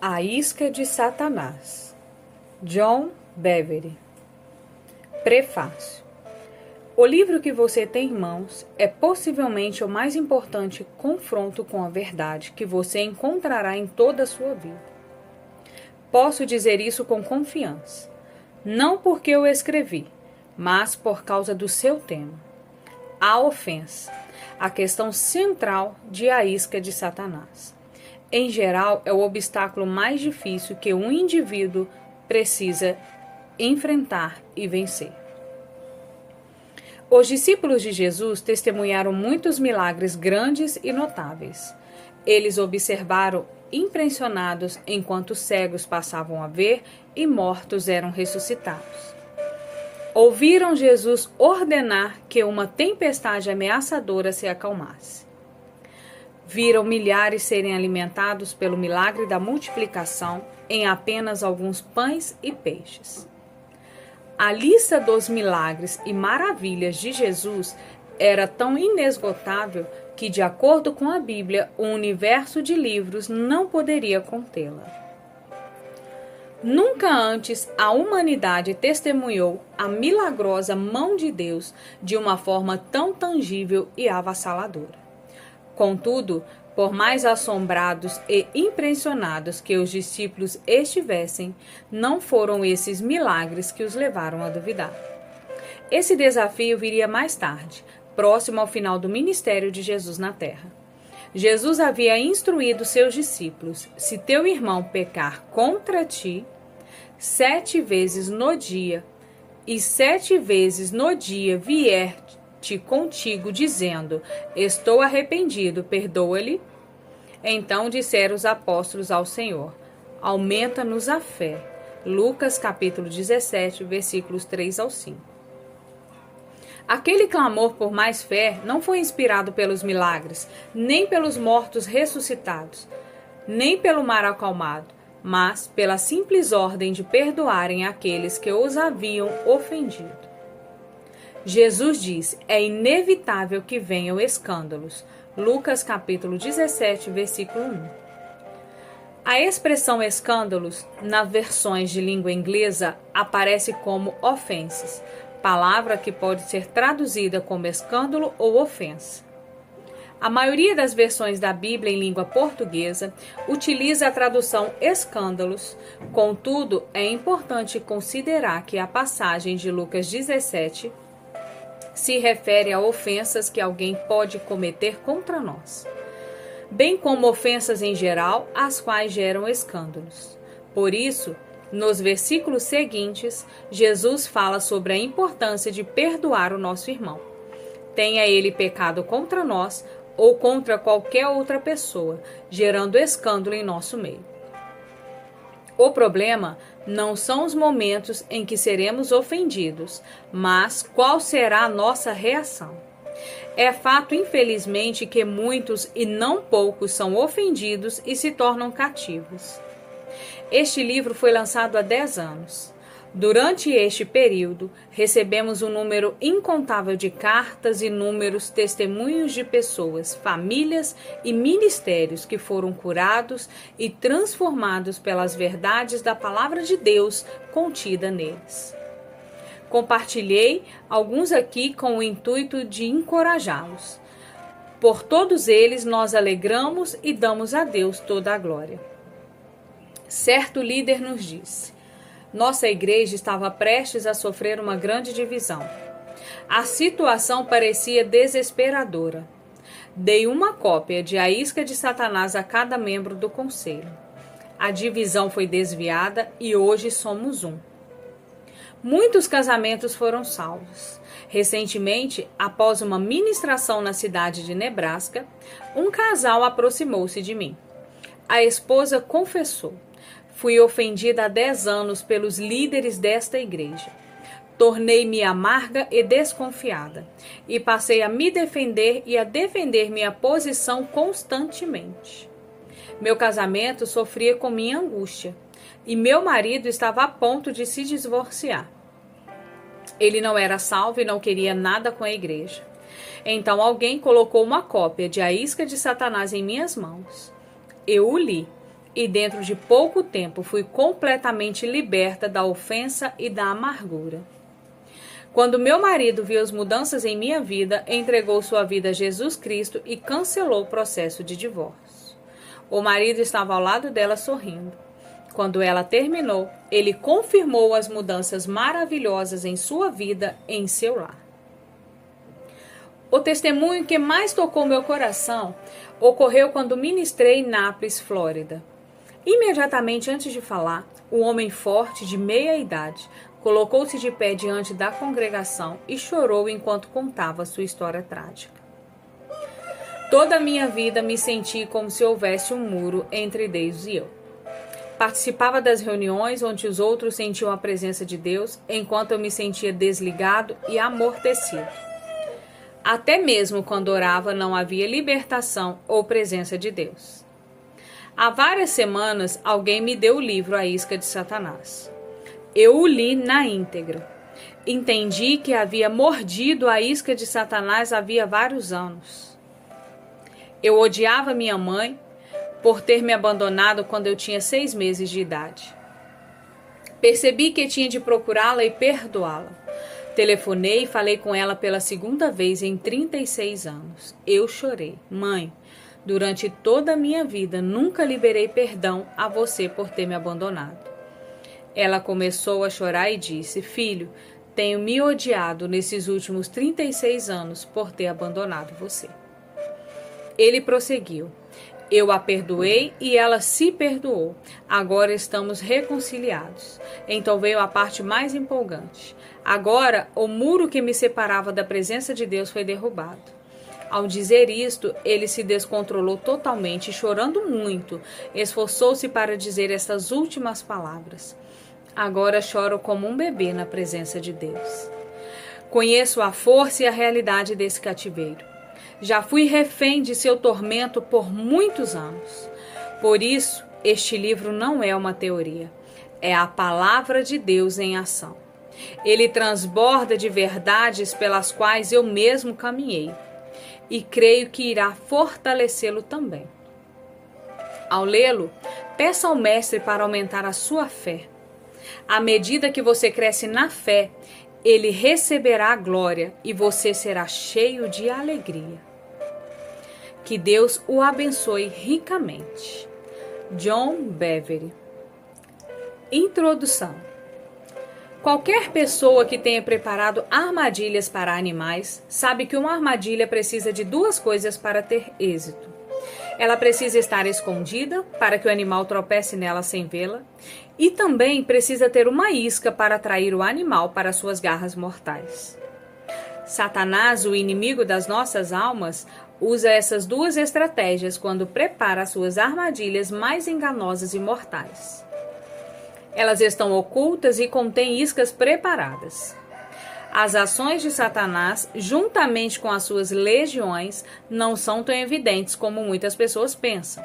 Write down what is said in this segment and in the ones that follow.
A Isca de Satanás, John Beverly. Prefácio. O livro que você tem em mãos é possivelmente o mais importante confronto com a verdade que você encontrará em toda a sua vida. Posso dizer isso com confiança, não porque eu escrevi, mas por causa do seu tema. A ofensa, a questão central de A Isca de Satanás em geral, é o obstáculo mais difícil que um indivíduo precisa enfrentar e vencer. Os discípulos de Jesus testemunharam muitos milagres grandes e notáveis. Eles observaram impressionados enquanto cegos passavam a ver e mortos eram ressuscitados. Ouviram Jesus ordenar que uma tempestade ameaçadora se acalmasse viram milhares serem alimentados pelo milagre da multiplicação em apenas alguns pães e peixes. A lista dos milagres e maravilhas de Jesus era tão inesgotável que, de acordo com a Bíblia, o universo de livros não poderia contê-la. Nunca antes a humanidade testemunhou a milagrosa mão de Deus de uma forma tão tangível e avassaladora. Contudo, por mais assombrados e impressionados que os discípulos estivessem, não foram esses milagres que os levaram a duvidar. Esse desafio viria mais tarde, próximo ao final do ministério de Jesus na terra. Jesus havia instruído seus discípulos: se teu irmão pecar contra ti, sete vezes no dia, e sete vezes no dia vier te contigo, dizendo: Estou arrependido, perdoa-lhe. Então disseram os apóstolos ao Senhor: Aumenta-nos a fé. Lucas capítulo 17, versículos 3 ao 5. Aquele clamor por mais fé não foi inspirado pelos milagres, nem pelos mortos ressuscitados, nem pelo mar acalmado, mas pela simples ordem de perdoarem aqueles que os haviam ofendido. Jesus diz: é inevitável que venham escândalos. Lucas capítulo 17, versículo 1. A expressão escândalos, nas versões de língua inglesa, aparece como offenses, palavra que pode ser traduzida como escândalo ou ofensa. A maioria das versões da Bíblia em língua portuguesa utiliza a tradução escândalos, contudo, é importante considerar que a passagem de Lucas 17 se refere a ofensas que alguém pode cometer contra nós, bem como ofensas em geral, as quais geram escândalos. Por isso, nos versículos seguintes, Jesus fala sobre a importância de perdoar o nosso irmão. Tenha ele pecado contra nós ou contra qualquer outra pessoa, gerando escândalo em nosso meio. O problema não são os momentos em que seremos ofendidos, mas qual será a nossa reação. É fato, infelizmente, que muitos e não poucos são ofendidos e se tornam cativos. Este livro foi lançado há 10 anos. Durante este período, recebemos um número incontável de cartas e números testemunhos de pessoas, famílias e ministérios que foram curados e transformados pelas verdades da palavra de Deus contida neles. Compartilhei alguns aqui com o intuito de encorajá-los. Por todos eles nós alegramos e damos a Deus toda a glória. Certo líder nos disse: nossa igreja estava prestes a sofrer uma grande divisão. A situação parecia desesperadora. Dei uma cópia de A Isca de Satanás a cada membro do conselho. A divisão foi desviada e hoje somos um. Muitos casamentos foram salvos. Recentemente, após uma ministração na cidade de Nebraska, um casal aproximou-se de mim. A esposa confessou: Fui ofendida há dez anos pelos líderes desta igreja. Tornei-me amarga e desconfiada, e passei a me defender e a defender minha posição constantemente. Meu casamento sofria com minha angústia, e meu marido estava a ponto de se divorciar. Ele não era salvo e não queria nada com a igreja. Então alguém colocou uma cópia de A Isca de Satanás em minhas mãos. Eu o li e dentro de pouco tempo fui completamente liberta da ofensa e da amargura. Quando meu marido viu as mudanças em minha vida, entregou sua vida a Jesus Cristo e cancelou o processo de divórcio. O marido estava ao lado dela sorrindo. Quando ela terminou, ele confirmou as mudanças maravilhosas em sua vida em seu lar. O testemunho que mais tocou meu coração ocorreu quando ministrei em Nápoles, Flórida. Imediatamente antes de falar, um homem forte de meia idade colocou-se de pé diante da congregação e chorou enquanto contava sua história trágica. Toda a minha vida me senti como se houvesse um muro entre Deus e eu. Participava das reuniões onde os outros sentiam a presença de Deus, enquanto eu me sentia desligado e amortecido. Até mesmo quando orava, não havia libertação ou presença de Deus. Há várias semanas, alguém me deu o livro A Isca de Satanás. Eu o li na íntegra. Entendi que havia mordido a isca de Satanás havia vários anos. Eu odiava minha mãe por ter me abandonado quando eu tinha seis meses de idade. Percebi que tinha de procurá-la e perdoá-la. Telefonei e falei com ela pela segunda vez em 36 anos. Eu chorei. Mãe, Durante toda a minha vida, nunca liberei perdão a você por ter me abandonado. Ela começou a chorar e disse: Filho, tenho me odiado nesses últimos 36 anos por ter abandonado você. Ele prosseguiu: Eu a perdoei e ela se perdoou. Agora estamos reconciliados. Então veio a parte mais empolgante. Agora, o muro que me separava da presença de Deus foi derrubado. Ao dizer isto, ele se descontrolou totalmente, chorando muito, esforçou-se para dizer estas últimas palavras. Agora choro como um bebê na presença de Deus. Conheço a força e a realidade desse cativeiro. Já fui refém de seu tormento por muitos anos. Por isso, este livro não é uma teoria, é a palavra de Deus em ação. Ele transborda de verdades pelas quais eu mesmo caminhei e creio que irá fortalecê-lo também. Ao lê-lo, peça ao Mestre para aumentar a sua fé. À medida que você cresce na fé, ele receberá a glória e você será cheio de alegria. Que Deus o abençoe ricamente. John Beverly Introdução Qualquer pessoa que tenha preparado armadilhas para animais sabe que uma armadilha precisa de duas coisas para ter êxito. Ela precisa estar escondida para que o animal tropece nela sem vê-la, e também precisa ter uma isca para atrair o animal para suas garras mortais. Satanás, o inimigo das nossas almas, usa essas duas estratégias quando prepara suas armadilhas mais enganosas e mortais. Elas estão ocultas e contêm iscas preparadas. As ações de Satanás, juntamente com as suas legiões, não são tão evidentes como muitas pessoas pensam.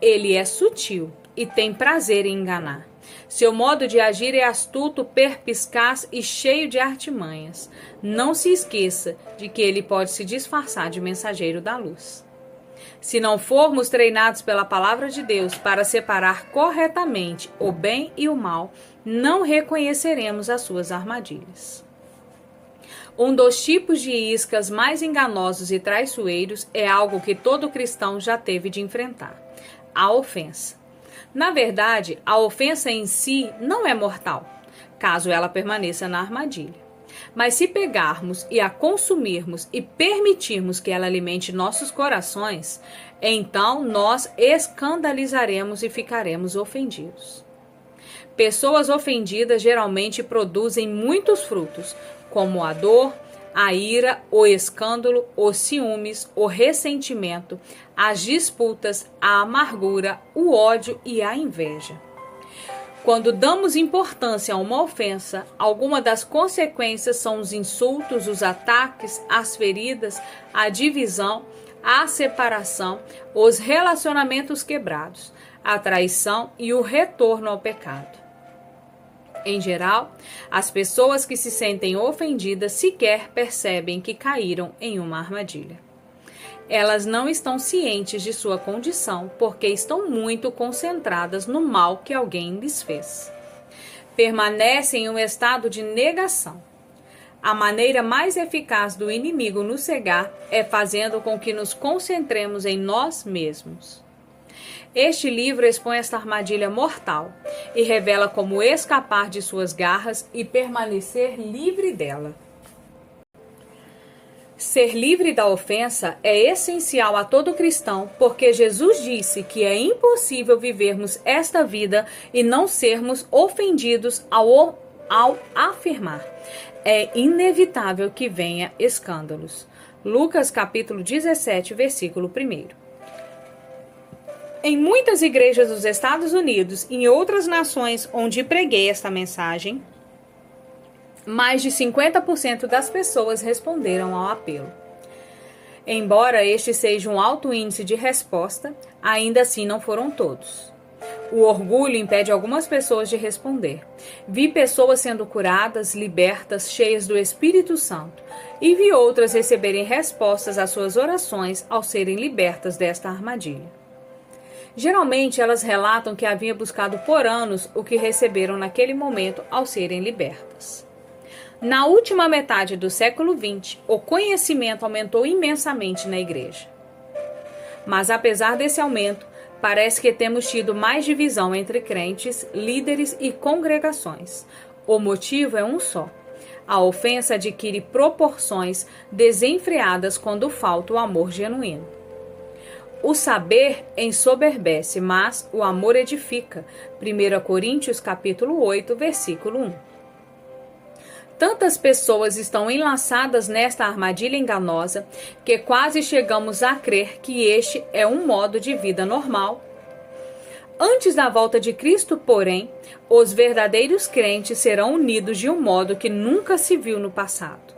Ele é sutil e tem prazer em enganar. Seu modo de agir é astuto, perpiscaz e cheio de artimanhas. Não se esqueça de que ele pode se disfarçar de mensageiro da luz. Se não formos treinados pela palavra de Deus para separar corretamente o bem e o mal, não reconheceremos as suas armadilhas. Um dos tipos de iscas mais enganosos e traiçoeiros é algo que todo cristão já teve de enfrentar: a ofensa. Na verdade, a ofensa em si não é mortal, caso ela permaneça na armadilha. Mas se pegarmos e a consumirmos e permitirmos que ela alimente nossos corações, então nós escandalizaremos e ficaremos ofendidos. Pessoas ofendidas geralmente produzem muitos frutos, como a dor, a ira, o escândalo, os ciúmes, o ressentimento, as disputas, a amargura, o ódio e a inveja. Quando damos importância a uma ofensa, alguma das consequências são os insultos, os ataques, as feridas, a divisão, a separação, os relacionamentos quebrados, a traição e o retorno ao pecado. Em geral, as pessoas que se sentem ofendidas sequer percebem que caíram em uma armadilha. Elas não estão cientes de sua condição porque estão muito concentradas no mal que alguém lhes fez. Permanecem em um estado de negação. A maneira mais eficaz do inimigo nos cegar é fazendo com que nos concentremos em nós mesmos. Este livro expõe esta armadilha mortal e revela como escapar de suas garras e permanecer livre dela. Ser livre da ofensa é essencial a todo cristão, porque Jesus disse que é impossível vivermos esta vida e não sermos ofendidos ao, ao afirmar. É inevitável que venha escândalos. Lucas capítulo 17, versículo 1. Em muitas igrejas dos Estados Unidos e em outras nações onde preguei esta mensagem, mais de 50% das pessoas responderam ao apelo. Embora este seja um alto índice de resposta, ainda assim não foram todos. O orgulho impede algumas pessoas de responder. Vi pessoas sendo curadas, libertas, cheias do Espírito Santo, e vi outras receberem respostas às suas orações ao serem libertas desta armadilha. Geralmente elas relatam que haviam buscado por anos o que receberam naquele momento ao serem libertas. Na última metade do século XX, o conhecimento aumentou imensamente na igreja. Mas apesar desse aumento, parece que temos tido mais divisão entre crentes, líderes e congregações. O motivo é um só. A ofensa adquire proporções desenfreadas quando falta o amor genuíno. O saber ensoberbece, mas o amor edifica. 1 Coríntios capítulo 8, versículo 1. Tantas pessoas estão enlaçadas nesta armadilha enganosa que quase chegamos a crer que este é um modo de vida normal. Antes da volta de Cristo, porém, os verdadeiros crentes serão unidos de um modo que nunca se viu no passado.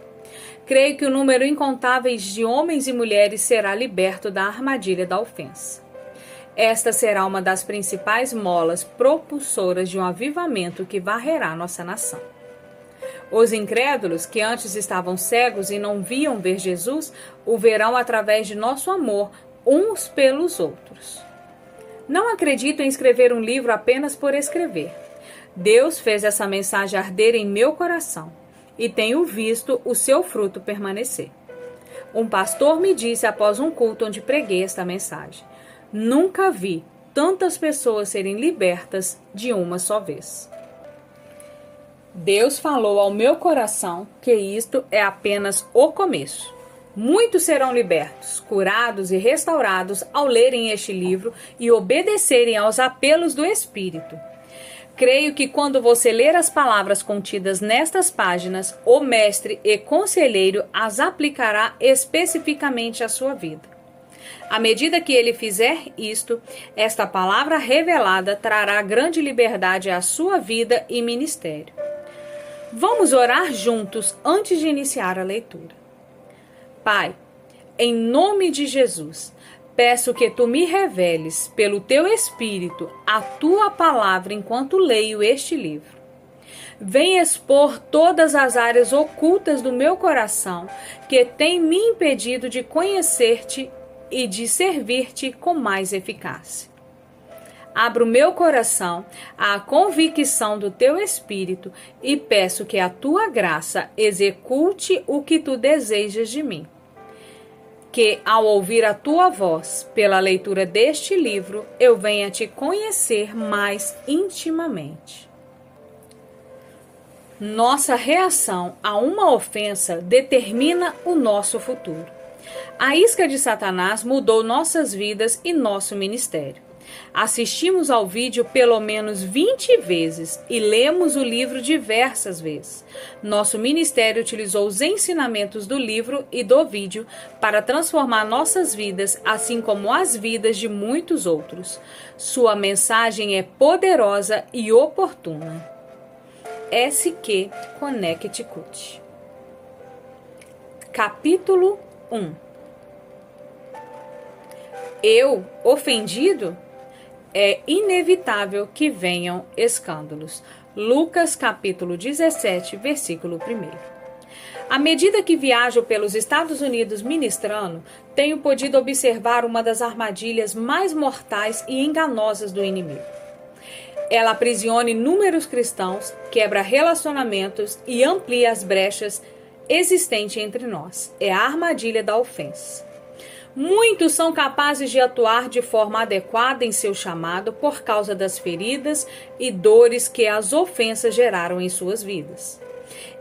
Creio que o número incontáveis de homens e mulheres será liberto da armadilha da ofensa. Esta será uma das principais molas propulsoras de um avivamento que varrerá nossa nação. Os incrédulos, que antes estavam cegos e não viam ver Jesus, o verão através de nosso amor uns pelos outros. Não acredito em escrever um livro apenas por escrever. Deus fez essa mensagem arder em meu coração e tenho visto o seu fruto permanecer. Um pastor me disse após um culto onde preguei esta mensagem: Nunca vi tantas pessoas serem libertas de uma só vez. Deus falou ao meu coração que isto é apenas o começo. Muitos serão libertos, curados e restaurados ao lerem este livro e obedecerem aos apelos do Espírito. Creio que quando você ler as palavras contidas nestas páginas, o mestre e conselheiro as aplicará especificamente à sua vida. À medida que ele fizer isto, esta palavra revelada trará grande liberdade à sua vida e ministério. Vamos orar juntos antes de iniciar a leitura. Pai, em nome de Jesus, Peço que tu me reveles, pelo teu Espírito, a tua palavra enquanto leio este livro. Vem expor todas as áreas ocultas do meu coração que tem me impedido de conhecer-te e de servir-te com mais eficácia. Abro meu coração à convicção do teu Espírito e peço que a tua graça execute o que tu desejas de mim que, ao ouvir a tua voz pela leitura deste livro, eu venha te conhecer mais intimamente. Nossa reação a uma ofensa determina o nosso futuro. A isca de Satanás mudou nossas vidas e nosso ministério. Assistimos ao vídeo pelo menos 20 vezes e lemos o livro diversas vezes. Nosso ministério utilizou os ensinamentos do livro e do vídeo para transformar nossas vidas, assim como as vidas de muitos outros. Sua mensagem é poderosa e oportuna. SQ Connecticut. Capítulo 1 Eu, ofendido? É inevitável que venham escândalos. Lucas capítulo 17, versículo 1. À medida que viajo pelos Estados Unidos ministrando, tenho podido observar uma das armadilhas mais mortais e enganosas do inimigo. Ela aprisiona inúmeros cristãos, quebra relacionamentos e amplia as brechas existentes entre nós. É a armadilha da ofensa. Muitos são capazes de atuar de forma adequada em seu chamado por causa das feridas e dores que as ofensas geraram em suas vidas.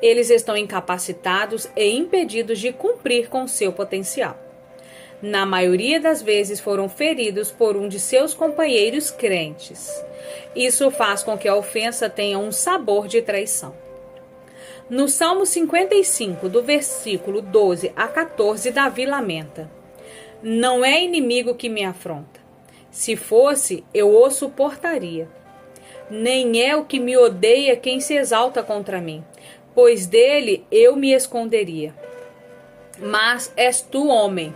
Eles estão incapacitados e impedidos de cumprir com seu potencial. Na maioria das vezes foram feridos por um de seus companheiros crentes. Isso faz com que a ofensa tenha um sabor de traição. No Salmo 55, do versículo 12 a 14, Davi lamenta: não é inimigo que me afronta. Se fosse, eu o suportaria. Nem é o que me odeia quem se exalta contra mim, pois dele eu me esconderia. Mas és tu, homem,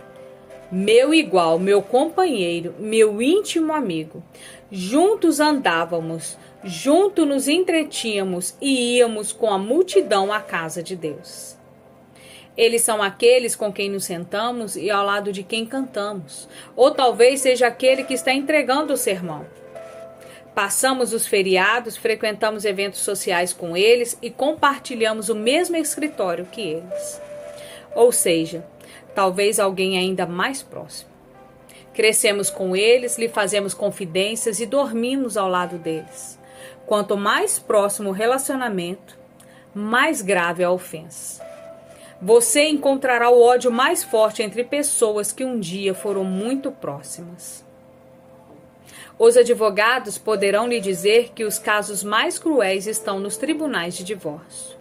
meu igual, meu companheiro, meu íntimo amigo. Juntos andávamos, juntos nos entretínhamos e íamos com a multidão à casa de Deus. Eles são aqueles com quem nos sentamos e ao lado de quem cantamos. Ou talvez seja aquele que está entregando o sermão. Passamos os feriados, frequentamos eventos sociais com eles e compartilhamos o mesmo escritório que eles. Ou seja, talvez alguém ainda mais próximo. Crescemos com eles, lhe fazemos confidências e dormimos ao lado deles. Quanto mais próximo o relacionamento, mais grave a ofensa. Você encontrará o ódio mais forte entre pessoas que um dia foram muito próximas. Os advogados poderão lhe dizer que os casos mais cruéis estão nos tribunais de divórcio.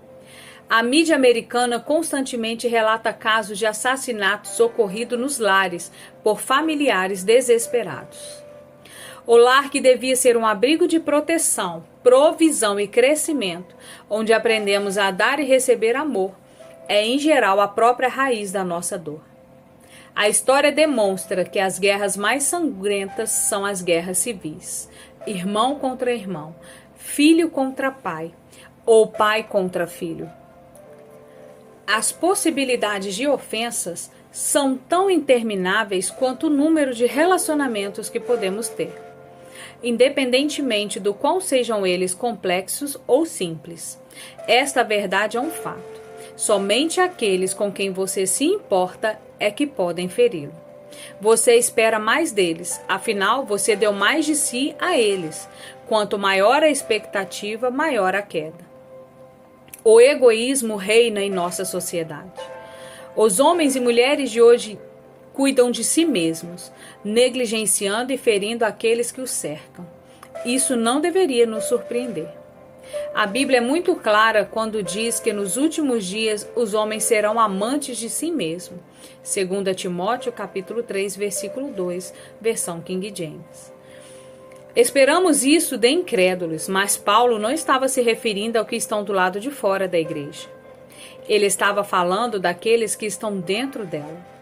A mídia americana constantemente relata casos de assassinatos ocorridos nos lares por familiares desesperados. O lar que devia ser um abrigo de proteção, provisão e crescimento, onde aprendemos a dar e receber amor, é, em geral, a própria raiz da nossa dor. A história demonstra que as guerras mais sangrentas são as guerras civis: irmão contra irmão, filho contra pai, ou pai contra filho. As possibilidades de ofensas são tão intermináveis quanto o número de relacionamentos que podemos ter, independentemente do qual sejam eles complexos ou simples. Esta verdade é um fato. Somente aqueles com quem você se importa é que podem feri-lo. Você espera mais deles, afinal, você deu mais de si a eles. Quanto maior a expectativa, maior a queda. O egoísmo reina em nossa sociedade. Os homens e mulheres de hoje cuidam de si mesmos, negligenciando e ferindo aqueles que os cercam. Isso não deveria nos surpreender. A Bíblia é muito clara quando diz que nos últimos dias os homens serão amantes de si mesmos. 2 Timóteo capítulo 3, versículo 2, versão King James. Esperamos isso de incrédulos, mas Paulo não estava se referindo ao que estão do lado de fora da igreja. Ele estava falando daqueles que estão dentro dela.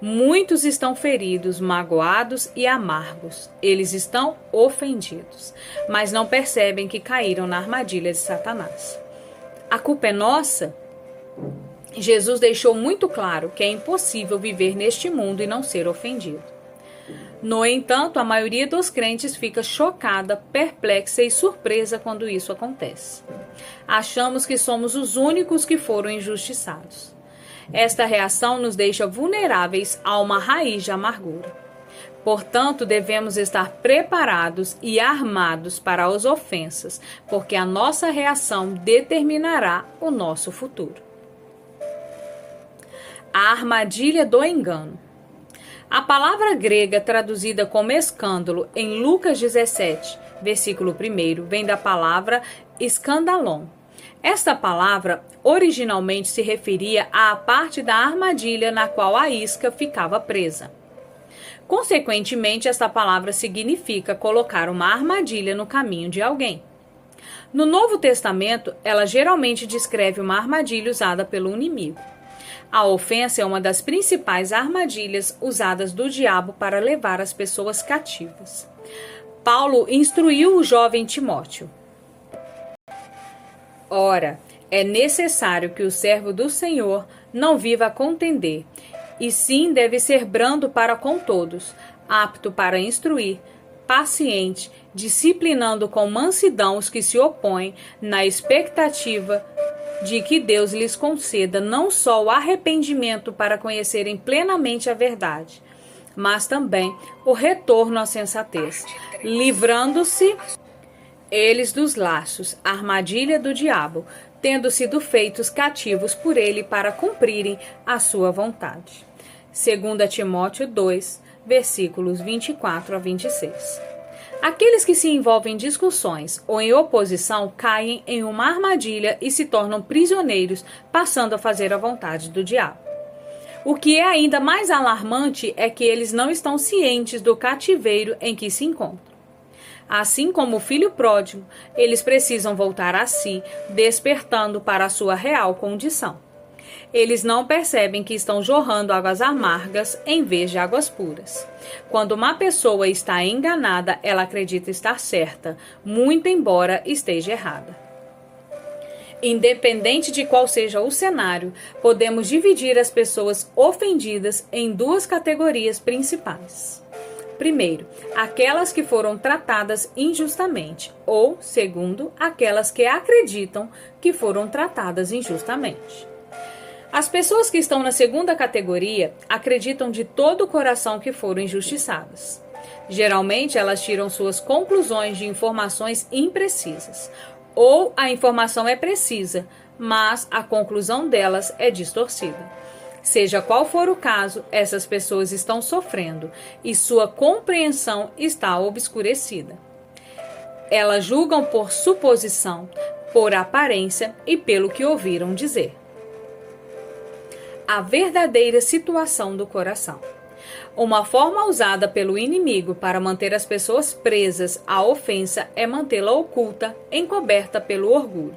Muitos estão feridos, magoados e amargos. Eles estão ofendidos, mas não percebem que caíram na armadilha de Satanás. A culpa é nossa? Jesus deixou muito claro que é impossível viver neste mundo e não ser ofendido. No entanto, a maioria dos crentes fica chocada, perplexa e surpresa quando isso acontece. Achamos que somos os únicos que foram injustiçados. Esta reação nos deixa vulneráveis a uma raiz de amargura. Portanto, devemos estar preparados e armados para as ofensas, porque a nossa reação determinará o nosso futuro. A armadilha do engano. A palavra grega traduzida como escândalo em Lucas 17, versículo 1, vem da palavra escandalon, esta palavra originalmente se referia à parte da armadilha na qual a isca ficava presa. Consequentemente, esta palavra significa colocar uma armadilha no caminho de alguém. No Novo Testamento, ela geralmente descreve uma armadilha usada pelo inimigo. A ofensa é uma das principais armadilhas usadas do diabo para levar as pessoas cativas. Paulo instruiu o jovem Timóteo. Ora, é necessário que o servo do Senhor não viva a contender, e sim deve ser brando para com todos, apto para instruir, paciente, disciplinando com mansidão os que se opõem, na expectativa de que Deus lhes conceda não só o arrependimento para conhecerem plenamente a verdade, mas também o retorno à sensatez, livrando-se eles dos laços, armadilha do diabo, tendo sido feitos cativos por ele para cumprirem a sua vontade. 2 Timóteo 2, versículos 24 a 26. Aqueles que se envolvem em discussões ou em oposição caem em uma armadilha e se tornam prisioneiros, passando a fazer a vontade do diabo. O que é ainda mais alarmante é que eles não estão cientes do cativeiro em que se encontram. Assim como o filho pródigo, eles precisam voltar a si, despertando para a sua real condição. Eles não percebem que estão jorrando águas amargas em vez de águas puras. Quando uma pessoa está enganada, ela acredita estar certa, muito embora esteja errada. Independente de qual seja o cenário, podemos dividir as pessoas ofendidas em duas categorias principais. Primeiro, aquelas que foram tratadas injustamente, ou, segundo, aquelas que acreditam que foram tratadas injustamente. As pessoas que estão na segunda categoria acreditam de todo o coração que foram injustiçadas. Geralmente, elas tiram suas conclusões de informações imprecisas, ou a informação é precisa, mas a conclusão delas é distorcida. Seja qual for o caso, essas pessoas estão sofrendo e sua compreensão está obscurecida. Elas julgam por suposição, por aparência e pelo que ouviram dizer. A verdadeira situação do coração. Uma forma usada pelo inimigo para manter as pessoas presas à ofensa é mantê-la oculta, encoberta pelo orgulho.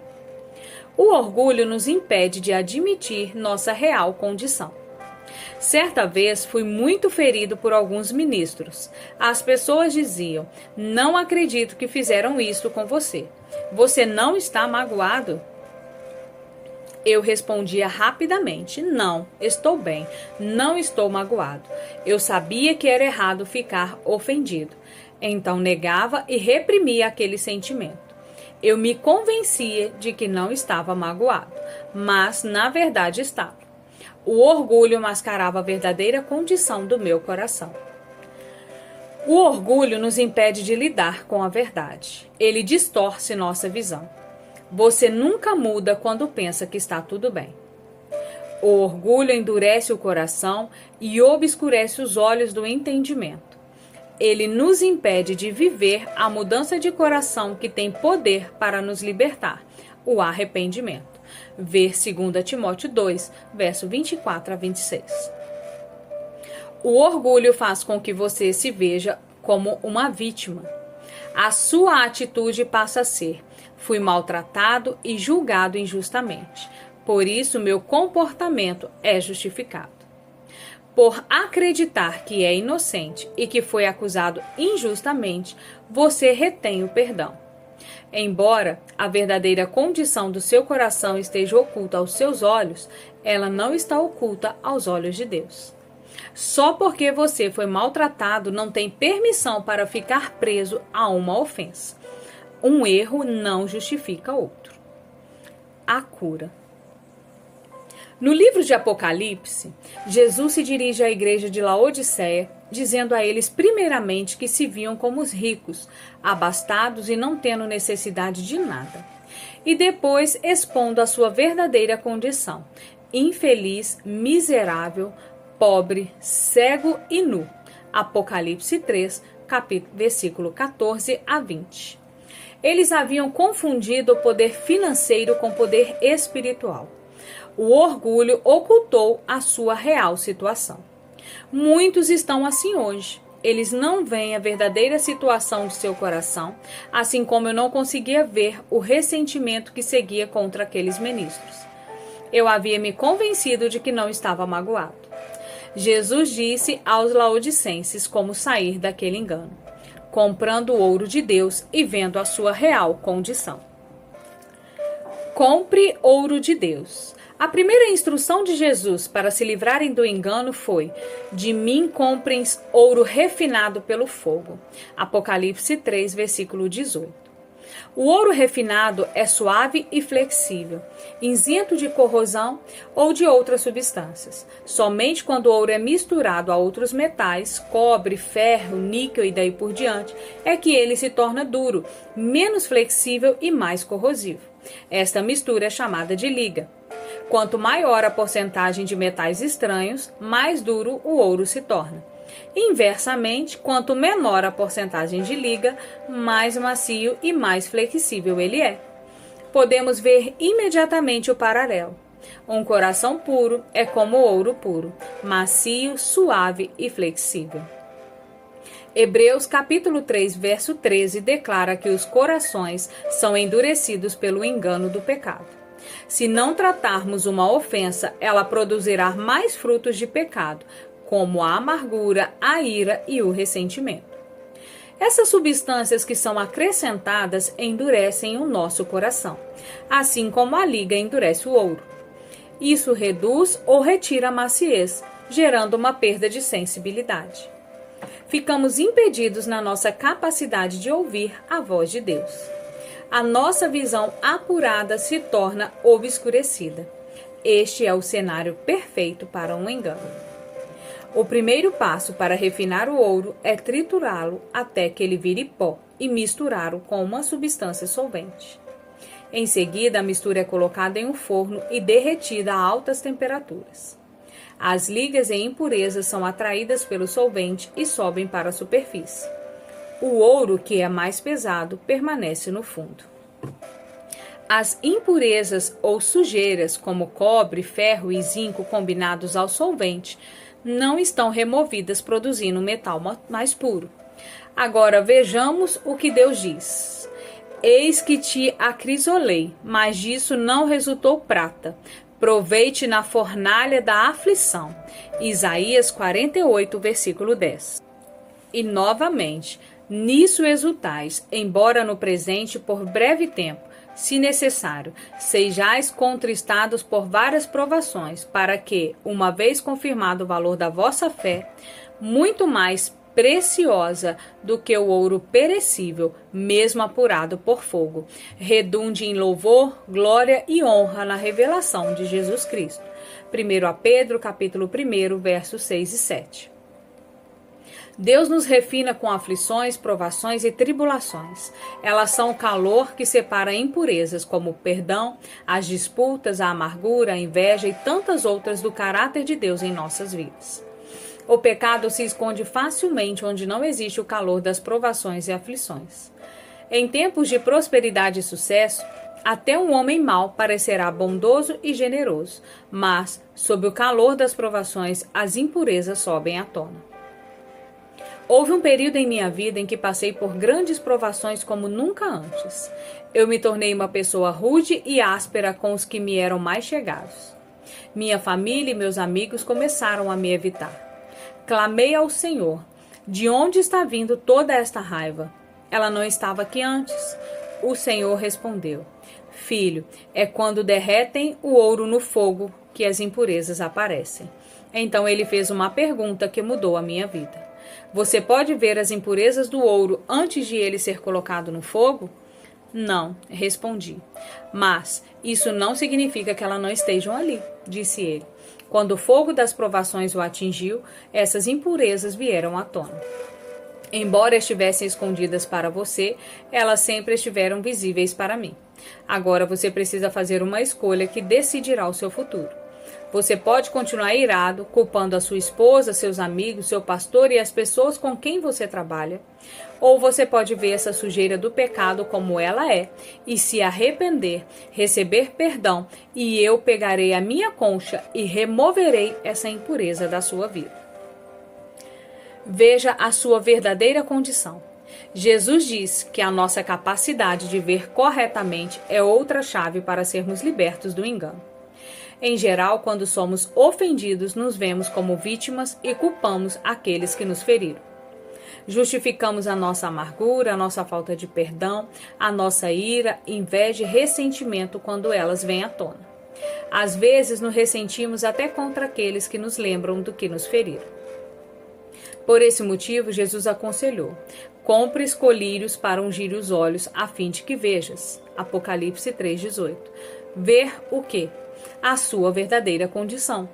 O orgulho nos impede de admitir nossa real condição. Certa vez fui muito ferido por alguns ministros. As pessoas diziam: Não acredito que fizeram isso com você. Você não está magoado? Eu respondia rapidamente: Não, estou bem, não estou magoado. Eu sabia que era errado ficar ofendido. Então negava e reprimia aquele sentimento eu me convencia de que não estava magoado, mas na verdade estava. O orgulho mascarava a verdadeira condição do meu coração. O orgulho nos impede de lidar com a verdade. Ele distorce nossa visão. Você nunca muda quando pensa que está tudo bem. O orgulho endurece o coração e obscurece os olhos do entendimento ele nos impede de viver a mudança de coração que tem poder para nos libertar, o arrependimento. Ver 2 Timóteo 2, verso 24 a 26. O orgulho faz com que você se veja como uma vítima. A sua atitude passa a ser: fui maltratado e julgado injustamente. Por isso, meu comportamento é justificado por acreditar que é inocente e que foi acusado injustamente, você retém o perdão. Embora a verdadeira condição do seu coração esteja oculta aos seus olhos, ela não está oculta aos olhos de Deus. Só porque você foi maltratado não tem permissão para ficar preso a uma ofensa. Um erro não justifica outro. A cura. No livro de Apocalipse, Jesus se dirige à igreja de Laodiceia, dizendo a eles primeiramente que se viam como os ricos, abastados e não tendo necessidade de nada. E depois expondo a sua verdadeira condição: infeliz, miserável, pobre, cego e nu. Apocalipse 3, capítulo, versículo 14 a 20. Eles haviam confundido o poder financeiro com o poder espiritual o orgulho ocultou a sua real situação. Muitos estão assim hoje. Eles não veem a verdadeira situação de seu coração, assim como eu não conseguia ver o ressentimento que seguia contra aqueles ministros. Eu havia me convencido de que não estava magoado. Jesus disse aos laodicenses como sair daquele engano, comprando o ouro de Deus e vendo a sua real condição. Compre ouro de Deus. A primeira instrução de Jesus para se livrarem do engano foi: De mim comprem ouro refinado pelo fogo. Apocalipse 3, versículo 18. O ouro refinado é suave e flexível, isento de corrosão ou de outras substâncias. Somente quando o ouro é misturado a outros metais, cobre, ferro, níquel e daí por diante, é que ele se torna duro, menos flexível e mais corrosivo. Esta mistura é chamada de liga. Quanto maior a porcentagem de metais estranhos, mais duro o ouro se torna. Inversamente, quanto menor a porcentagem de liga, mais macio e mais flexível ele é. Podemos ver imediatamente o paralelo. Um coração puro é como ouro puro, macio, suave e flexível. Hebreus capítulo 3, verso 13 declara que os corações são endurecidos pelo engano do pecado. Se não tratarmos uma ofensa, ela produzirá mais frutos de pecado, como a amargura, a ira e o ressentimento. Essas substâncias que são acrescentadas endurecem o nosso coração, assim como a liga endurece o ouro. Isso reduz ou retira a maciez, gerando uma perda de sensibilidade. Ficamos impedidos na nossa capacidade de ouvir a voz de Deus. A nossa visão apurada se torna obscurecida. Este é o cenário perfeito para um engano. O primeiro passo para refinar o ouro é triturá-lo até que ele vire pó e misturá-lo com uma substância solvente. Em seguida, a mistura é colocada em um forno e derretida a altas temperaturas. As ligas e impurezas são atraídas pelo solvente e sobem para a superfície. O ouro, que é mais pesado, permanece no fundo. As impurezas ou sujeiras, como cobre, ferro e zinco combinados ao solvente, não estão removidas, produzindo metal mais puro. Agora vejamos o que Deus diz. Eis que te acrisolei, mas disso não resultou prata. Proveite na fornalha da aflição. Isaías 48, versículo 10. E novamente, nisso exultais, embora no presente por breve tempo, se necessário, sejais contristados por várias provações, para que, uma vez confirmado o valor da vossa fé, muito mais preciosa do que o ouro perecível, mesmo apurado por fogo, redunde em louvor, glória e honra na revelação de Jesus Cristo. 1 a Pedro, capítulo 1, versos 6 e 7. Deus nos refina com aflições, provações e tribulações. Elas são o calor que separa impurezas, como o perdão, as disputas, a amargura, a inveja e tantas outras do caráter de Deus em nossas vidas. O pecado se esconde facilmente onde não existe o calor das provações e aflições. Em tempos de prosperidade e sucesso, até um homem mau parecerá bondoso e generoso, mas, sob o calor das provações, as impurezas sobem à tona. Houve um período em minha vida em que passei por grandes provações como nunca antes. Eu me tornei uma pessoa rude e áspera com os que me eram mais chegados. Minha família e meus amigos começaram a me evitar. Clamei ao Senhor: De onde está vindo toda esta raiva? Ela não estava aqui antes. O Senhor respondeu: Filho, é quando derretem o ouro no fogo que as impurezas aparecem. Então ele fez uma pergunta que mudou a minha vida. Você pode ver as impurezas do ouro antes de ele ser colocado no fogo? Não, respondi. Mas isso não significa que elas não estejam ali, disse ele. Quando o fogo das provações o atingiu, essas impurezas vieram à tona. Embora estivessem escondidas para você, elas sempre estiveram visíveis para mim. Agora você precisa fazer uma escolha que decidirá o seu futuro. Você pode continuar irado, culpando a sua esposa, seus amigos, seu pastor e as pessoas com quem você trabalha. Ou você pode ver essa sujeira do pecado como ela é e se arrepender, receber perdão, e eu pegarei a minha concha e removerei essa impureza da sua vida. Veja a sua verdadeira condição. Jesus diz que a nossa capacidade de ver corretamente é outra chave para sermos libertos do engano. Em geral, quando somos ofendidos, nos vemos como vítimas e culpamos aqueles que nos feriram. Justificamos a nossa amargura, a nossa falta de perdão, a nossa ira, inveja e ressentimento quando elas vêm à tona. Às vezes nos ressentimos até contra aqueles que nos lembram do que nos feriram. Por esse motivo, Jesus aconselhou: compre colírios para ungir os olhos, a fim de que vejas. Apocalipse 3,18. Ver o que? A sua verdadeira condição.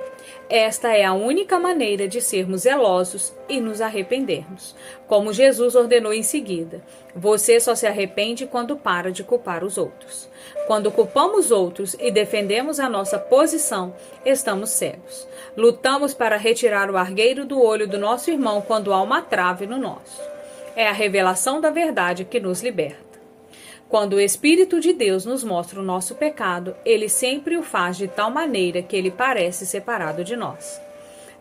Esta é a única maneira de sermos zelosos e nos arrependermos. Como Jesus ordenou em seguida: você só se arrepende quando para de culpar os outros. Quando culpamos outros e defendemos a nossa posição, estamos cegos. Lutamos para retirar o argueiro do olho do nosso irmão quando há uma trave no nosso. É a revelação da verdade que nos liberta. Quando o Espírito de Deus nos mostra o nosso pecado, ele sempre o faz de tal maneira que ele parece separado de nós.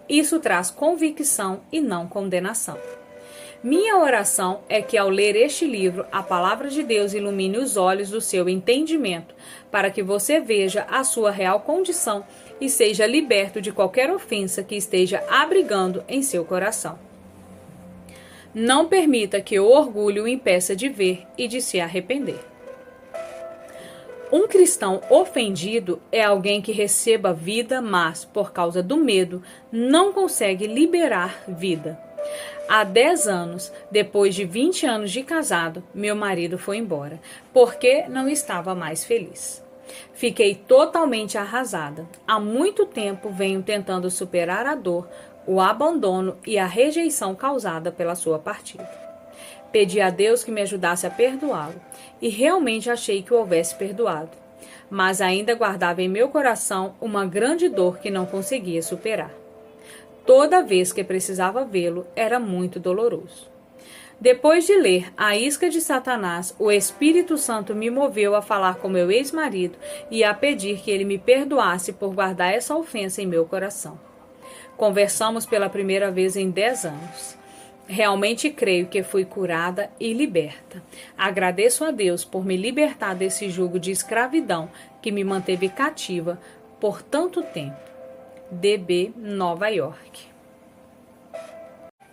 Isso traz convicção e não condenação. Minha oração é que ao ler este livro, a palavra de Deus ilumine os olhos do seu entendimento, para que você veja a sua real condição e seja liberto de qualquer ofensa que esteja abrigando em seu coração. Não permita que o orgulho o impeça de ver e de se arrepender. Um cristão ofendido é alguém que receba vida, mas, por causa do medo, não consegue liberar vida. Há 10 anos, depois de 20 anos de casado, meu marido foi embora, porque não estava mais feliz. Fiquei totalmente arrasada. Há muito tempo venho tentando superar a dor, o abandono e a rejeição causada pela sua partida. Pedi a Deus que me ajudasse a perdoá-lo, e realmente achei que o houvesse perdoado. Mas ainda guardava em meu coração uma grande dor que não conseguia superar. Toda vez que precisava vê-lo, era muito doloroso. Depois de ler A Isca de Satanás, o Espírito Santo me moveu a falar com meu ex-marido e a pedir que ele me perdoasse por guardar essa ofensa em meu coração. Conversamos pela primeira vez em 10 anos. Realmente creio que fui curada e liberta. Agradeço a Deus por me libertar desse jugo de escravidão que me manteve cativa por tanto tempo. DB Nova York.